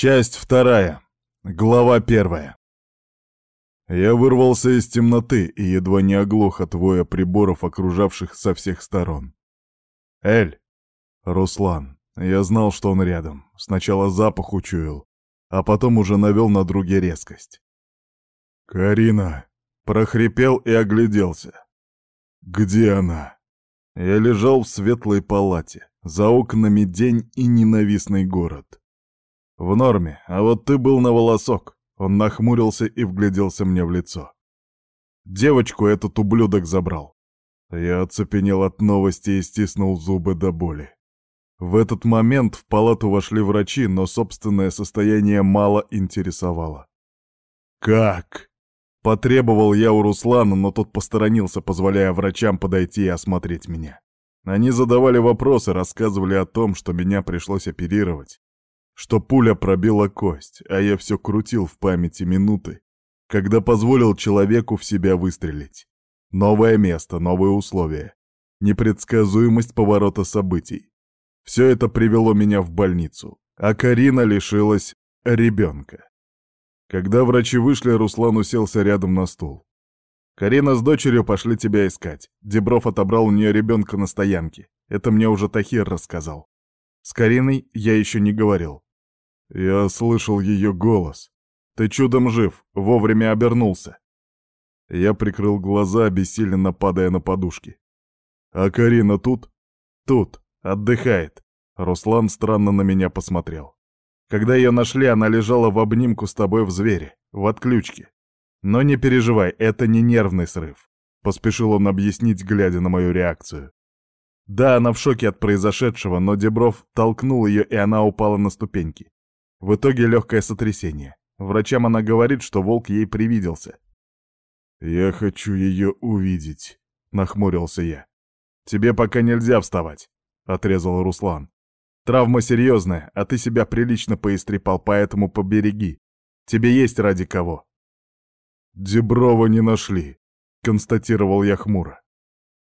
Часть вторая. Глава первая. Я вырвался из темноты и едва не оглох от воя приборов, окружавших со всех сторон. Эль. Руслан. Я знал, что он рядом. Сначала запах учуял, а потом уже навел на друге резкость. «Карина!» — прохрипел и огляделся. «Где она?» Я лежал в светлой палате. За окнами день и ненавистный город. В норме, а вот ты был на волосок. Он нахмурился и вгляделся мне в лицо. Девочку этот ублюдок забрал. Я оцепенел от новости и стиснул зубы до боли. В этот момент в палату вошли врачи, но собственное состояние мало интересовало. «Как?» — потребовал я у Руслана, но тот посторонился, позволяя врачам подойти и осмотреть меня. Они задавали вопросы, рассказывали о том, что меня пришлось оперировать, что пуля пробила кость, а я все крутил в памяти минуты, когда позволил человеку в себя выстрелить. Новое место, новые условия, непредсказуемость поворота событий. Все это привело меня в больницу, а Карина лишилась ребенка. Когда врачи вышли, Руслан уселся рядом на стул. «Карина с дочерью пошли тебя искать. Дебров отобрал у нее ребенка на стоянке. Это мне уже Тахир рассказал. С Кариной я еще не говорил. Я слышал ее голос. Ты чудом жив, вовремя обернулся. Я прикрыл глаза, обессиленно падая на подушки. А Карина тут? Тут, отдыхает. Руслан странно на меня посмотрел. Когда ее нашли, она лежала в обнимку с тобой в звере, в отключке. Но не переживай, это не нервный срыв. Поспешил он объяснить, глядя на мою реакцию. Да, она в шоке от произошедшего, но Дебров толкнул ее, и она упала на ступеньки. В итоге легкое сотрясение. Врачам она говорит, что волк ей привиделся. «Я хочу ее увидеть», — нахмурился я. «Тебе пока нельзя вставать», — отрезал Руслан. «Травма серьезная, а ты себя прилично поистрепал, поэтому побереги. Тебе есть ради кого». «Деброва не нашли», — констатировал я хмуро.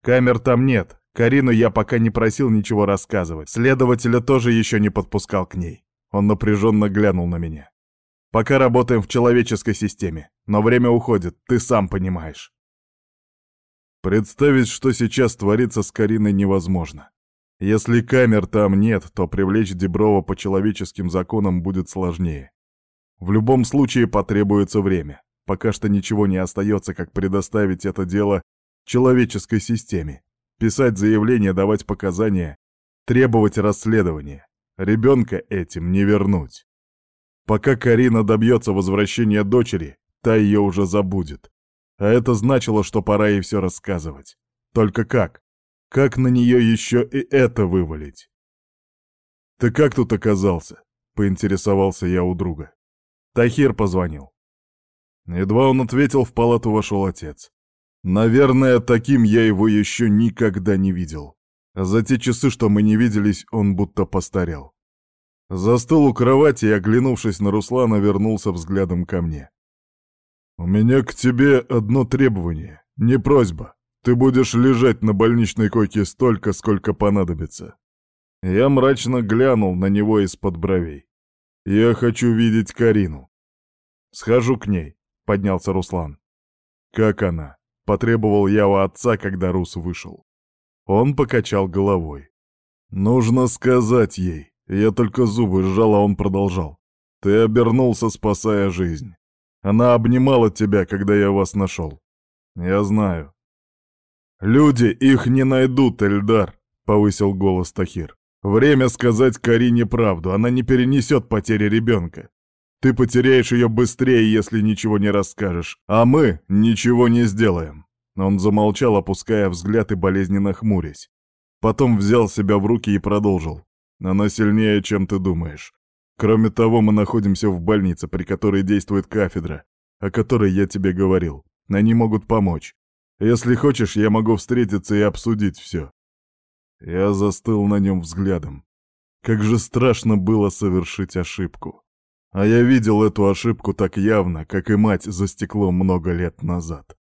«Камер там нет. Карину я пока не просил ничего рассказывать. Следователя тоже еще не подпускал к ней. Он напряженно глянул на меня. «Пока работаем в человеческой системе, но время уходит, ты сам понимаешь». Представить, что сейчас творится с Кариной, невозможно. Если камер там нет, то привлечь Деброва по человеческим законам будет сложнее. В любом случае потребуется время. Пока что ничего не остается, как предоставить это дело человеческой системе. Писать заявление, давать показания, требовать расследования. Ребенка этим не вернуть. Пока Карина добьется возвращения дочери, та ее уже забудет. А это значило, что пора ей все рассказывать. Только как? Как на нее еще и это вывалить? «Ты как тут оказался?» — поинтересовался я у друга. Тахир позвонил. Едва он ответил, в палату вошел отец. Наверное, таким я его еще никогда не видел. За те часы, что мы не виделись, он будто постарел. Застыл у кровати и, оглянувшись на Руслана, вернулся взглядом ко мне. «У меня к тебе одно требование, не просьба. Ты будешь лежать на больничной койке столько, сколько понадобится». Я мрачно глянул на него из-под бровей. «Я хочу видеть Карину». «Схожу к ней», — поднялся Руслан. «Как она?» — потребовал я у отца, когда Рус вышел. Он покачал головой. «Нужно сказать ей». Я только зубы сжал, а он продолжал. «Ты обернулся, спасая жизнь. Она обнимала тебя, когда я вас нашел. Я знаю». «Люди их не найдут, Эльдар», — повысил голос Тахир. «Время сказать Карине правду. Она не перенесет потери ребенка. Ты потеряешь ее быстрее, если ничего не расскажешь, а мы ничего не сделаем». Он замолчал, опуская взгляд и болезненно хмурясь. Потом взял себя в руки и продолжил. «Она сильнее, чем ты думаешь. Кроме того, мы находимся в больнице, при которой действует кафедра, о которой я тебе говорил. Они могут помочь. Если хочешь, я могу встретиться и обсудить все». Я застыл на нем взглядом. Как же страшно было совершить ошибку. А я видел эту ошибку так явно, как и мать за стеклом много лет назад.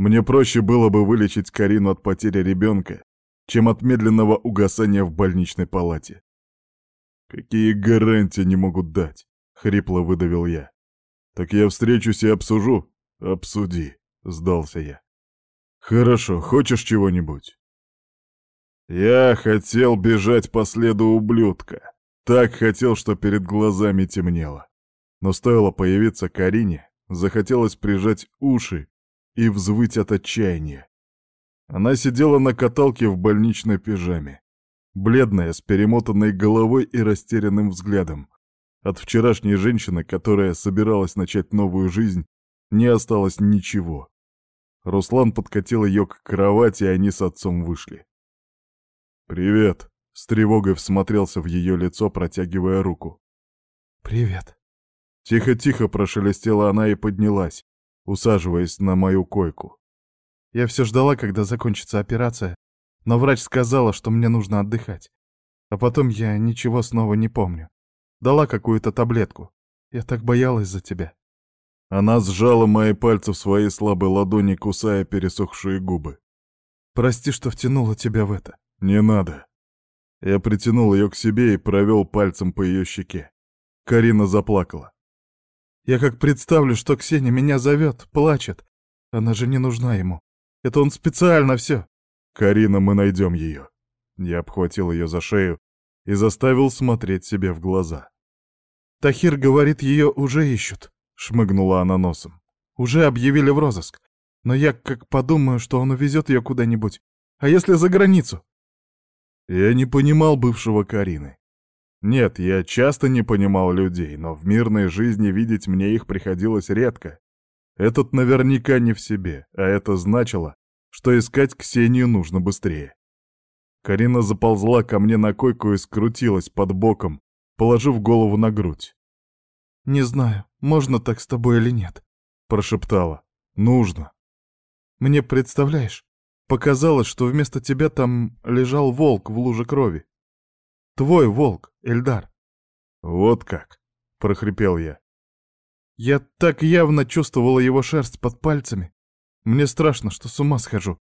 Мне проще было бы вылечить Карину от потери ребенка, чем от медленного угасания в больничной палате. Какие гарантии не могут дать? хрипло выдавил я. Так я встречусь и обсужу. Обсуди, сдался я. Хорошо, хочешь чего-нибудь? Я хотел бежать по следу ублюдка. Так хотел, что перед глазами темнело. Но стоило появиться Карине, захотелось прижать уши и взвыть от отчаяния. Она сидела на каталке в больничной пижаме. Бледная, с перемотанной головой и растерянным взглядом. От вчерашней женщины, которая собиралась начать новую жизнь, не осталось ничего. Руслан подкатил ее к кровати, и они с отцом вышли. «Привет!» — с тревогой всмотрелся в ее лицо, протягивая руку. «Привет!» Тихо-тихо прошелестела она и поднялась, усаживаясь на мою койку. Я все ждала, когда закончится операция, но врач сказала, что мне нужно отдыхать. А потом я ничего снова не помню. Дала какую-то таблетку. Я так боялась за тебя. Она сжала мои пальцы в своей слабой ладони, кусая пересохшие губы. Прости, что втянула тебя в это. Не надо. Я притянул ее к себе и провел пальцем по ее щеке. Карина заплакала. Я как представлю, что Ксения меня зовет, плачет. Она же не нужна ему. Это он специально все. Карина, мы найдем ее. Я обхватил ее за шею и заставил смотреть себе в глаза. Тахир говорит, ее уже ищут, шмыгнула она носом. Уже объявили в розыск. Но я как подумаю, что он увезет ее куда-нибудь. А если за границу? Я не понимал бывшего Карины. Нет, я часто не понимал людей, но в мирной жизни видеть мне их приходилось редко. Этот наверняка не в себе, а это значило, что искать Ксению нужно быстрее. Карина заползла ко мне на койку и скрутилась под боком, положив голову на грудь. «Не знаю, можно так с тобой или нет», — прошептала. «Нужно». «Мне представляешь, показалось, что вместо тебя там лежал волк в луже крови. Твой волк, Эльдар». «Вот как», — прохрипел я. Я так явно чувствовала его шерсть под пальцами. Мне страшно, что с ума схожу.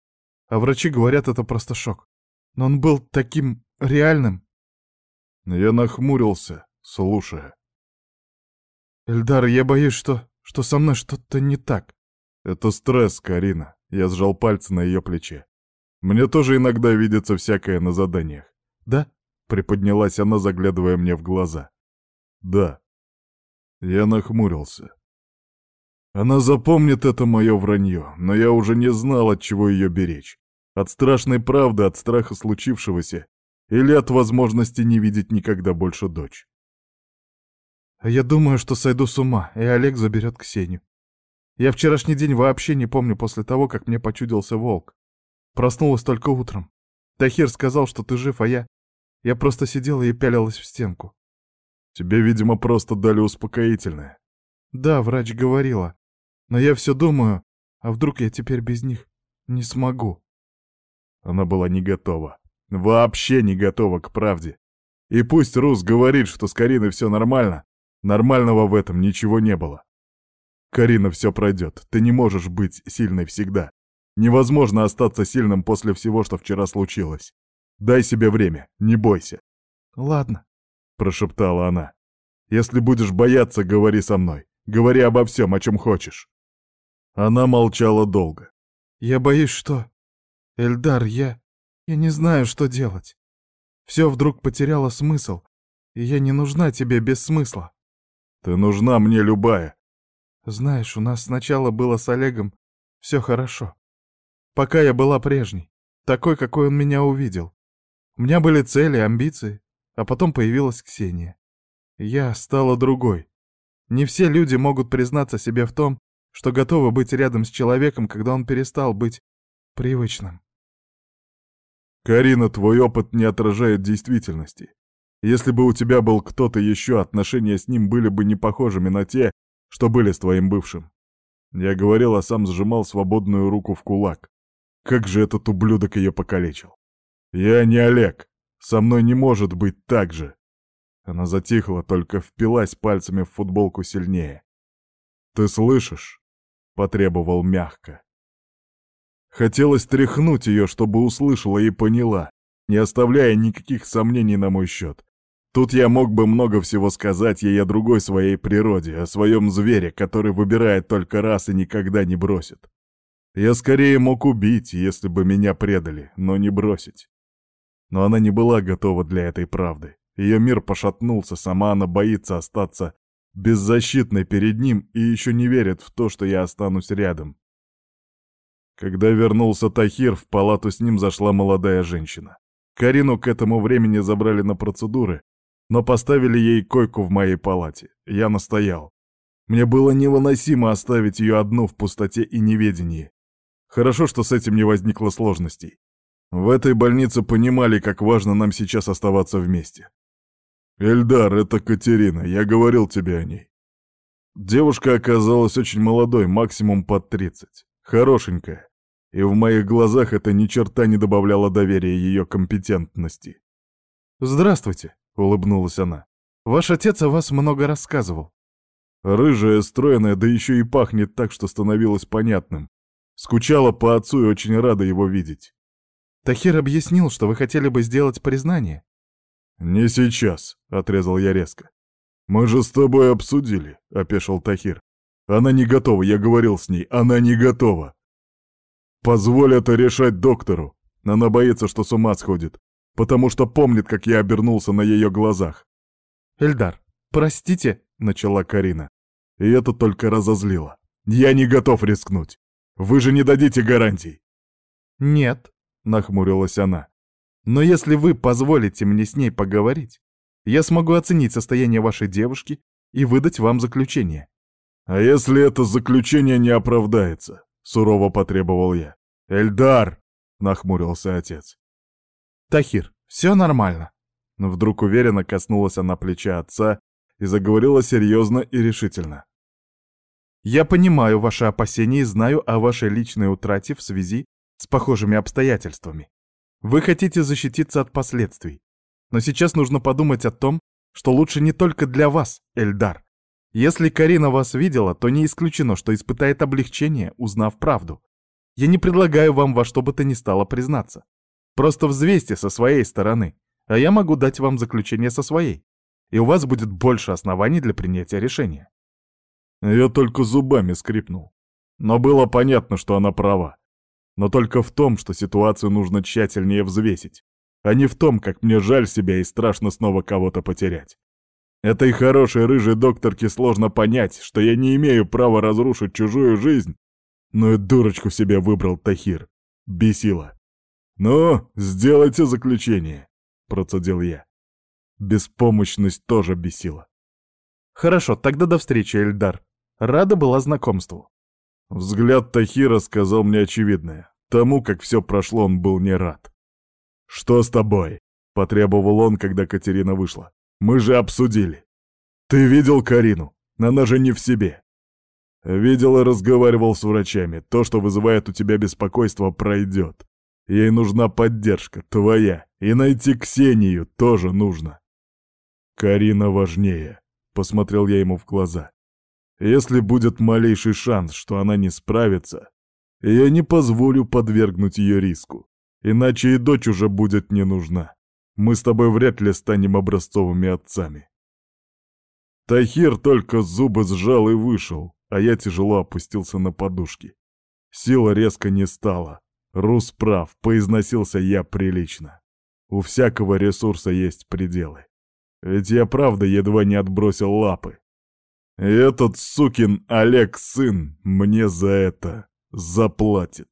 А врачи говорят, это просто шок. Но он был таким реальным. Я нахмурился, слушая. Эльдар, я боюсь, что, что со мной что-то не так. Это стресс, Карина. Я сжал пальцы на ее плече. Мне тоже иногда видится всякое на заданиях. Да? Приподнялась она, заглядывая мне в глаза. Да. Я нахмурился. Она запомнит это мое вранье, но я уже не знал, от чего ее беречь. От страшной правды, от страха случившегося, или от возможности не видеть никогда больше дочь. Я думаю, что сойду с ума, и Олег заберет Ксению. Я вчерашний день вообще не помню после того, как мне почудился волк. Проснулась только утром. Тахир сказал, что ты жив, а я... Я просто сидела и пялилась в стенку. Тебе, видимо, просто дали успокоительное. Да, врач говорила. Но я все думаю, а вдруг я теперь без них не смогу? Она была не готова. Вообще не готова к правде. И пусть Рус говорит, что с Кариной все нормально, нормального в этом ничего не было. Карина, все пройдет. Ты не можешь быть сильной всегда. Невозможно остаться сильным после всего, что вчера случилось. Дай себе время, не бойся. Ладно, прошептала она. «Если будешь бояться, говори со мной. Говори обо всем, о чем хочешь». Она молчала долго. «Я боюсь, что... Эльдар, я... Я не знаю, что делать. Все вдруг потеряло смысл, и я не нужна тебе без смысла». «Ты нужна мне любая». «Знаешь, у нас сначала было с Олегом все хорошо. Пока я была прежней, такой, какой он меня увидел. У меня были цели, амбиции, а потом появилась Ксения. Я стала другой. Не все люди могут признаться себе в том, что готовы быть рядом с человеком, когда он перестал быть привычным. Карина, твой опыт не отражает действительности. Если бы у тебя был кто-то еще, отношения с ним были бы не похожими на те, что были с твоим бывшим. Я говорил, а сам сжимал свободную руку в кулак. Как же этот ублюдок ее покалечил. Я не Олег. Со мной не может быть так же. Она затихла, только впилась пальцами в футболку сильнее. «Ты слышишь?» — потребовал мягко. Хотелось тряхнуть ее, чтобы услышала и поняла, не оставляя никаких сомнений на мой счет. Тут я мог бы много всего сказать ей о другой своей природе, о своем звере, который выбирает только раз и никогда не бросит. Я скорее мог убить, если бы меня предали, но не бросить. Но она не была готова для этой правды. Ее мир пошатнулся, сама она боится остаться беззащитной перед ним и еще не верит в то, что я останусь рядом. Когда вернулся Тахир, в палату с ним зашла молодая женщина. Карину к этому времени забрали на процедуры, но поставили ей койку в моей палате. Я настоял. Мне было невыносимо оставить ее одну в пустоте и неведении. Хорошо, что с этим не возникло сложностей. В этой больнице понимали, как важно нам сейчас оставаться вместе. «Эльдар, это Катерина, я говорил тебе о ней». Девушка оказалась очень молодой, максимум под 30. Хорошенькая. И в моих глазах это ни черта не добавляло доверия ее компетентности. «Здравствуйте», — улыбнулась она. «Ваш отец о вас много рассказывал». Рыжая, стройная, да еще и пахнет так, что становилось понятным. Скучала по отцу и очень рада его видеть. Тахир объяснил, что вы хотели бы сделать признание. «Не сейчас», — отрезал я резко. «Мы же с тобой обсудили», — опешил Тахир. «Она не готова, я говорил с ней, она не готова». «Позволь это решать доктору. Она боится, что с ума сходит, потому что помнит, как я обернулся на ее глазах». «Эльдар, простите», — начала Карина. И это только разозлило. «Я не готов рискнуть. Вы же не дадите гарантий!» «Нет», — нахмурилась она. «Но если вы позволите мне с ней поговорить, я смогу оценить состояние вашей девушки и выдать вам заключение». «А если это заключение не оправдается?» — сурово потребовал я. «Эльдар!» — нахмурился отец. «Тахир, все нормально». Вдруг уверенно коснулась она плеча отца и заговорила серьезно и решительно. Я понимаю ваши опасения и знаю о вашей личной утрате в связи с похожими обстоятельствами. Вы хотите защититься от последствий. Но сейчас нужно подумать о том, что лучше не только для вас, Эльдар. Если Карина вас видела, то не исключено, что испытает облегчение, узнав правду. Я не предлагаю вам во что бы то ни стало признаться. Просто взвесьте со своей стороны, а я могу дать вам заключение со своей. И у вас будет больше оснований для принятия решения. Я только зубами скрипнул. Но было понятно, что она права. Но только в том, что ситуацию нужно тщательнее взвесить, а не в том, как мне жаль себя и страшно снова кого-то потерять. Этой хорошей рыжей докторке сложно понять, что я не имею права разрушить чужую жизнь, но и дурочку себе выбрал Тахир. Бесило. «Ну, сделайте заключение», — процедил я. Беспомощность тоже бесила. «Хорошо, тогда до встречи, Эльдар», Рада была знакомству. Взгляд Тахира сказал мне очевидное. Тому, как все прошло, он был не рад. «Что с тобой?» — потребовал он, когда Катерина вышла. «Мы же обсудили. Ты видел Карину? Она же не в себе». Видел и разговаривал с врачами. То, что вызывает у тебя беспокойство, пройдет. Ей нужна поддержка, твоя. И найти Ксению тоже нужно. Карина важнее, — посмотрел я ему в глаза. Если будет малейший шанс, что она не справится, я не позволю подвергнуть ее риску, иначе и дочь уже будет не нужна. Мы с тобой вряд ли станем образцовыми отцами. Тахир только зубы сжал и вышел, а я тяжело опустился на подушки. Сила резко не стала. Рус прав, поизносился я прилично. У всякого ресурса есть пределы. Ведь я правда едва не отбросил лапы. Этот сукин Олег сын мне за это заплатит.